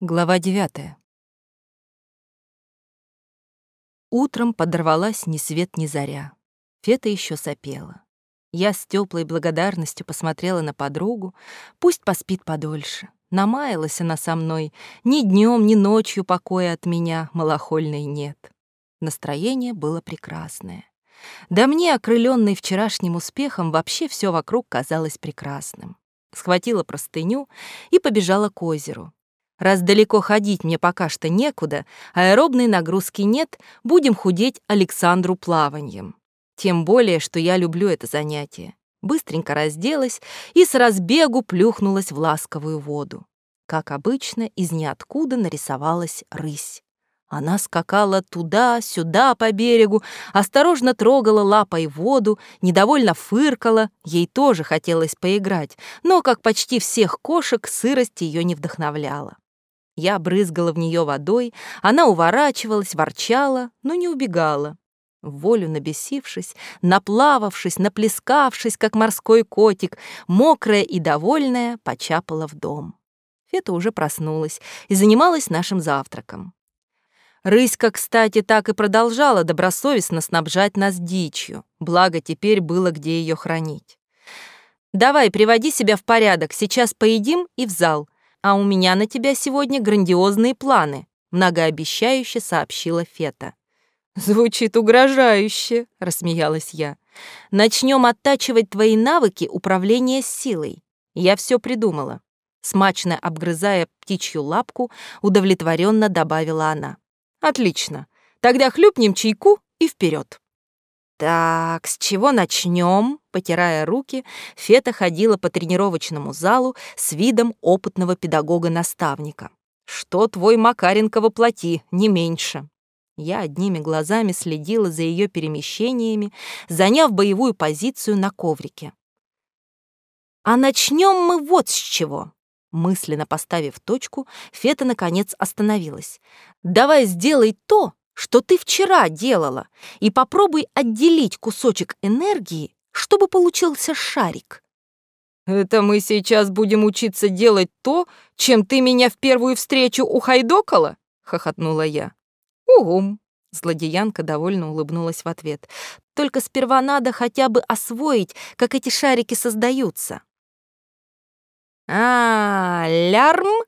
Глава девятая. Утром подорвалась ни свет ни заря. Фета еще сопела. Я с теплой благодарностью посмотрела на подругу. Пусть поспит подольше. Намаялась она со мной. Ни днем, ни ночью покоя от меня малохольной нет. Настроение было прекрасное. Да мне, окрыленной вчерашним успехом, вообще все вокруг казалось прекрасным. Схватила простыню и побежала к озеру. Раз далеко ходить мне пока что некуда, аэробной нагрузки нет, будем худеть Александру плаванием. Тем более, что я люблю это занятие. Быстренько разделась и с разбегу плюхнулась в ласковую воду. Как обычно, из ниоткуда нарисовалась рысь. Она скакала туда-сюда по берегу, осторожно трогала лапой воду, недовольно фыркала, ей тоже хотелось поиграть, но, как почти всех кошек, сырость ее не вдохновляла. Я брызгала в нее водой, она уворачивалась, ворчала, но не убегала. волю набесившись, наплававшись, наплескавшись, как морской котик, мокрая и довольная, почапала в дом. Фета уже проснулась и занималась нашим завтраком. Рыська, кстати, так и продолжала добросовестно снабжать нас дичью, благо теперь было где ее хранить. «Давай, приводи себя в порядок, сейчас поедим и в зал», а у меня на тебя сегодня грандиозные планы», многообещающе сообщила Фета. «Звучит угрожающе», — рассмеялась я. «Начнем оттачивать твои навыки управления силой. Я все придумала». Смачно обгрызая птичью лапку, удовлетворенно добавила она. «Отлично. Тогда хлюпнем чайку и вперед. «Так, с чего начнем?» Потирая руки, Фета ходила по тренировочному залу с видом опытного педагога-наставника. «Что твой Макаренко воплоти, не меньше». Я одними глазами следила за ее перемещениями, заняв боевую позицию на коврике. «А начнем мы вот с чего». Мысленно поставив точку, Фета, наконец, остановилась. «Давай сделай то, что ты вчера делала, и попробуй отделить кусочек энергии, чтобы получился шарик. Это мы сейчас будем учиться делать то, чем ты меня в первую встречу ухайдокала? хохотнула я. Угум. Злодеянка довольно улыбнулась в ответ. Только сперва надо хотя бы освоить, как эти шарики создаются. А, лярм?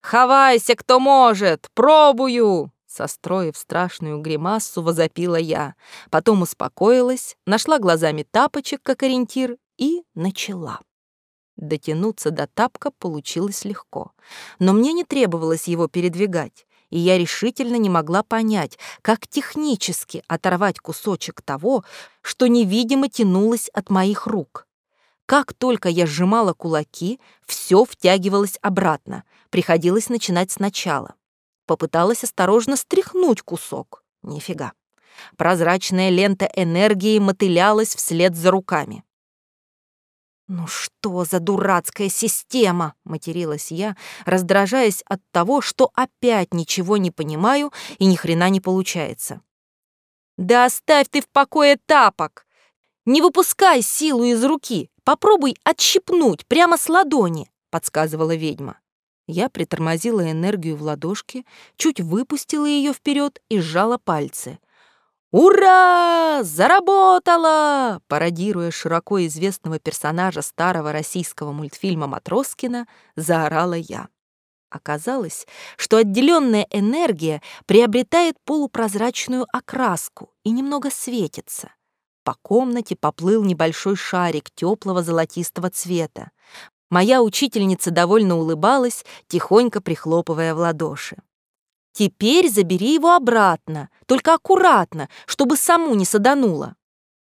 Хавайся, кто может, пробую. Состроив страшную гримассу, возопила я. Потом успокоилась, нашла глазами тапочек как ориентир и начала. Дотянуться до тапка получилось легко, но мне не требовалось его передвигать, и я решительно не могла понять, как технически оторвать кусочек того, что невидимо тянулось от моих рук. Как только я сжимала кулаки, все втягивалось обратно, приходилось начинать сначала. Попыталась осторожно стряхнуть кусок. Нифига. Прозрачная лента энергии мотылялась вслед за руками. «Ну что за дурацкая система?» — материлась я, раздражаясь от того, что опять ничего не понимаю и ни хрена не получается. «Да оставь ты в покое тапок! Не выпускай силу из руки, попробуй отщипнуть прямо с ладони», — подсказывала ведьма. Я притормозила энергию в ладошке, чуть выпустила ее вперед и сжала пальцы. «Ура! Заработала!» Пародируя широко известного персонажа старого российского мультфильма «Матроскина», заорала я. Оказалось, что отделенная энергия приобретает полупрозрачную окраску и немного светится. По комнате поплыл небольшой шарик теплого золотистого цвета. Моя учительница довольно улыбалась, тихонько прихлопывая в ладоши. «Теперь забери его обратно, только аккуратно, чтобы саму не садануло».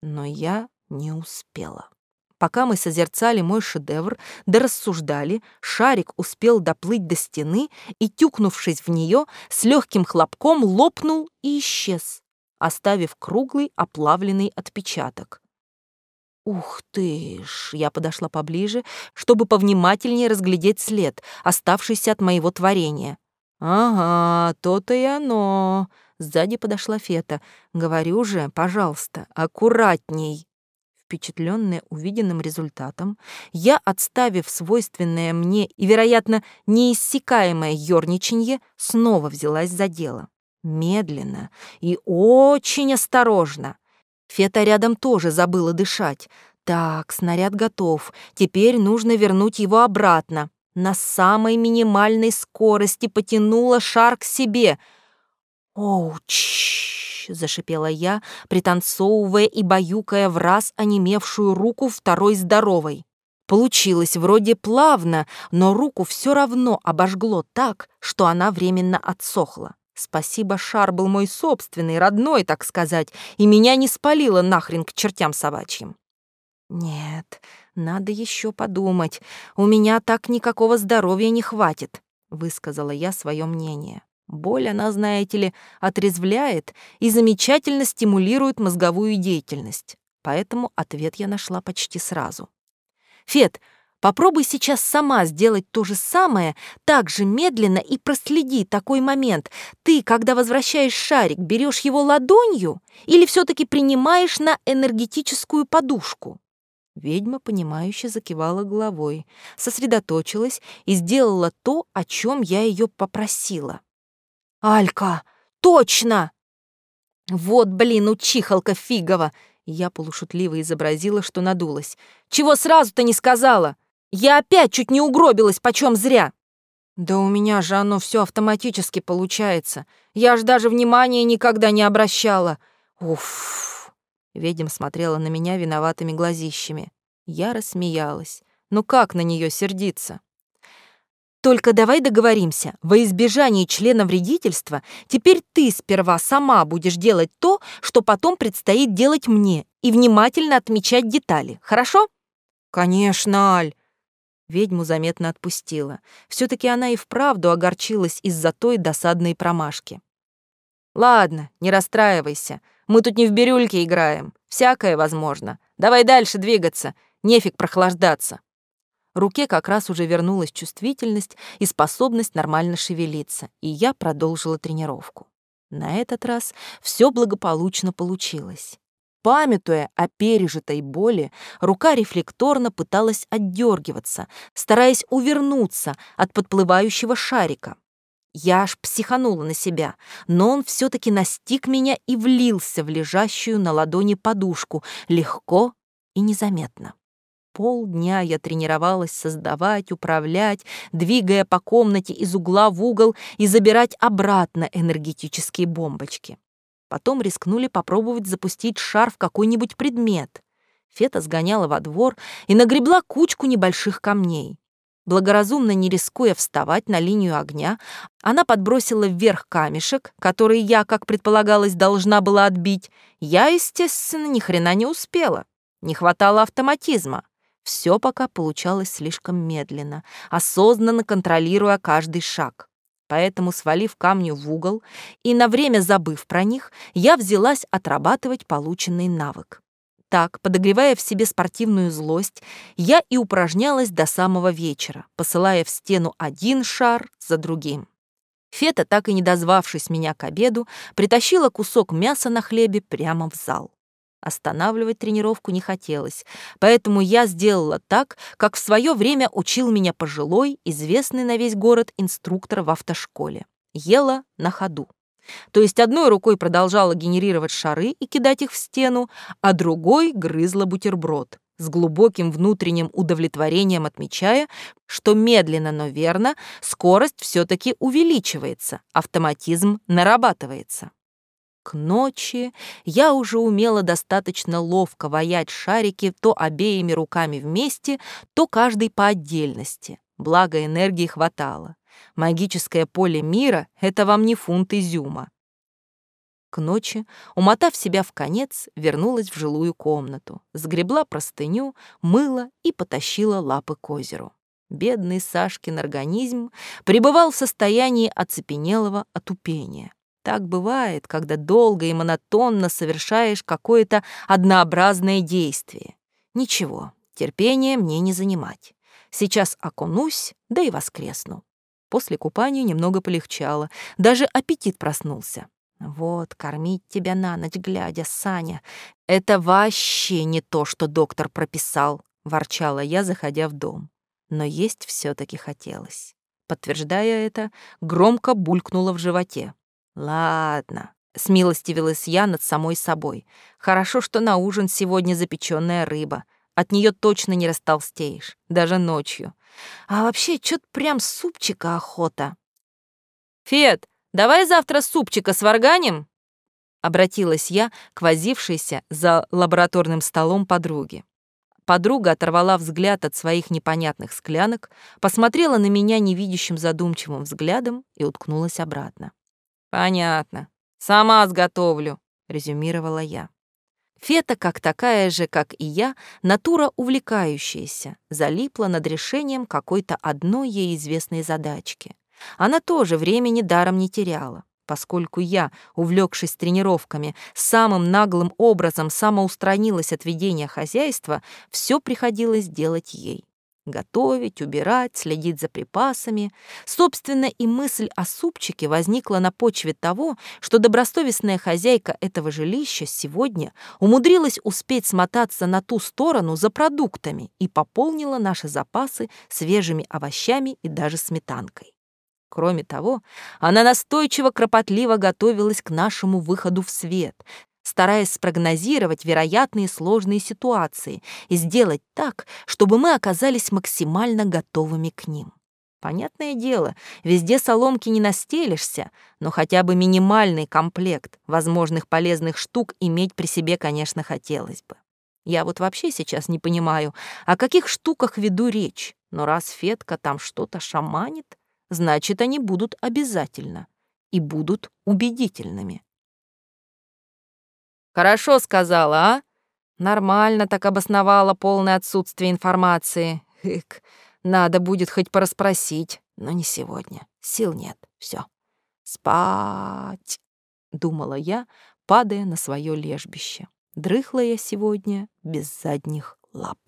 Но я не успела. Пока мы созерцали мой шедевр, да рассуждали, шарик успел доплыть до стены и, тюкнувшись в нее, с легким хлопком лопнул и исчез, оставив круглый оплавленный отпечаток. Ух ты ж! Я подошла поближе, чтобы повнимательнее разглядеть след, оставшийся от моего творения. Ага, то-то и оно. Сзади подошла Фета. Говорю же, пожалуйста, аккуратней. Впечатленная увиденным результатом, я, отставив свойственное мне и, вероятно, неиссякаемое ёрничанье, снова взялась за дело. Медленно и очень осторожно. Фета рядом тоже забыла дышать. Так, снаряд готов. Теперь нужно вернуть его обратно. На самой минимальной скорости потянула шар к себе. «Оуч!» — зашипела я, пританцовывая и баюкая в раз онемевшую руку второй здоровой. Получилось вроде плавно, но руку все равно обожгло так, что она временно отсохла. Спасибо, шар был мой собственный, родной, так сказать, и меня не спалило нахрен к чертям собачьим. «Нет, надо еще подумать. У меня так никакого здоровья не хватит», — высказала я свое мнение. Боль, она, знаете ли, отрезвляет и замечательно стимулирует мозговую деятельность. Поэтому ответ я нашла почти сразу. «Фет, попробуй сейчас сама сделать то же самое, так же медленно и проследи такой момент. Ты, когда возвращаешь шарик, берешь его ладонью или все таки принимаешь на энергетическую подушку?» Ведьма, понимающе закивала головой, сосредоточилась и сделала то, о чем я ее попросила. «Алька! Точно!» «Вот, блин, учихалка фигова!» Я полушутливо изобразила, что надулась. «Чего сразу-то не сказала? Я опять чуть не угробилась, почем зря!» «Да у меня же оно все автоматически получается. Я ж даже внимания никогда не обращала. Уф!» Ведьма смотрела на меня виноватыми глазищами. Я рассмеялась. Ну как на нее сердиться? Только давай договоримся, во избежание члена вредительства теперь ты сперва сама будешь делать то, что потом предстоит делать мне, и внимательно отмечать детали, хорошо? Конечно, Аль. Ведьму заметно отпустила. все таки она и вправду огорчилась из-за той досадной промашки. Ладно, не расстраивайся. Мы тут не в бирюльке играем. Всякое возможно. Давай дальше двигаться. Нефиг прохлаждаться. Руке как раз уже вернулась чувствительность и способность нормально шевелиться, и я продолжила тренировку. На этот раз все благополучно получилось. Памятуя о пережитой боли, рука рефлекторно пыталась отдергиваться, стараясь увернуться от подплывающего шарика. Я аж психанула на себя, но он все-таки настиг меня и влился в лежащую на ладони подушку, легко и незаметно. Полдня я тренировалась создавать, управлять, двигая по комнате из угла в угол и забирать обратно энергетические бомбочки. Потом рискнули попробовать запустить шар в какой-нибудь предмет. Фета сгоняла во двор и нагребла кучку небольших камней. Благоразумно не рискуя вставать на линию огня, она подбросила вверх камешек, который я, как предполагалось, должна была отбить. Я, естественно, ни хрена не успела. Не хватало автоматизма. Все пока получалось слишком медленно, осознанно контролируя каждый шаг. Поэтому, свалив камни в угол и на время забыв про них, я взялась отрабатывать полученный навык. Так, подогревая в себе спортивную злость, я и упражнялась до самого вечера, посылая в стену один шар за другим. Фета, так и не дозвавшись меня к обеду, притащила кусок мяса на хлебе прямо в зал. Останавливать тренировку не хотелось, поэтому я сделала так, как в свое время учил меня пожилой, известный на весь город инструктор в автошколе. Ела на ходу. То есть одной рукой продолжала генерировать шары и кидать их в стену, а другой грызла бутерброд, с глубоким внутренним удовлетворением отмечая, что медленно, но верно скорость все-таки увеличивается, автоматизм нарабатывается. К ночи я уже умела достаточно ловко ваять шарики то обеими руками вместе, то каждый по отдельности, благо энергии хватало. Магическое поле мира — это вам не фунт изюма. К ночи, умотав себя в конец, вернулась в жилую комнату, сгребла простыню, мыла и потащила лапы к озеру. Бедный Сашкин организм пребывал в состоянии оцепенелого отупения. Так бывает, когда долго и монотонно совершаешь какое-то однообразное действие. Ничего, терпение мне не занимать. Сейчас окунусь, да и воскресну. После купания немного полегчало, даже аппетит проснулся. Вот, кормить тебя на ночь глядя, Саня. Это вообще не то, что доктор прописал, ворчала я, заходя в дом. Но есть все таки хотелось. Подтверждая это, громко булькнуло в животе. Ладно, смилостивилась я над самой собой. Хорошо, что на ужин сегодня запеченная рыба. От нее точно не растолстеешь, даже ночью. А вообще, чё-то прям супчика охота. «Фед, давай завтра супчика сварганим?» Обратилась я к возившейся за лабораторным столом подруге. Подруга оторвала взгляд от своих непонятных склянок, посмотрела на меня невидящим задумчивым взглядом и уткнулась обратно. «Понятно. Сама сготовлю», — резюмировала я. Фета, как такая же, как и я, натура увлекающаяся, залипла над решением какой-то одной ей известной задачки. Она тоже времени даром не теряла, поскольку я, увлекшись тренировками, самым наглым образом самоустранилась от ведения хозяйства, все приходилось делать ей. Готовить, убирать, следить за припасами. Собственно, и мысль о супчике возникла на почве того, что добросовестная хозяйка этого жилища сегодня умудрилась успеть смотаться на ту сторону за продуктами и пополнила наши запасы свежими овощами и даже сметанкой. Кроме того, она настойчиво кропотливо готовилась к нашему выходу в свет, стараясь спрогнозировать вероятные сложные ситуации и сделать так, чтобы мы оказались максимально готовыми к ним. Понятное дело, везде соломки не настелишься, но хотя бы минимальный комплект возможных полезных штук иметь при себе, конечно, хотелось бы. Я вот вообще сейчас не понимаю, о каких штуках веду речь, но раз Фетка там что-то шаманит, значит, они будут обязательно и будут убедительными. Хорошо сказала, а? Нормально так обосновала полное отсутствие информации. Хык, надо будет хоть порасспросить, но не сегодня. Сил нет. Все. Спать, думала я, падая на свое лежбище. Дрыхла я сегодня без задних лап.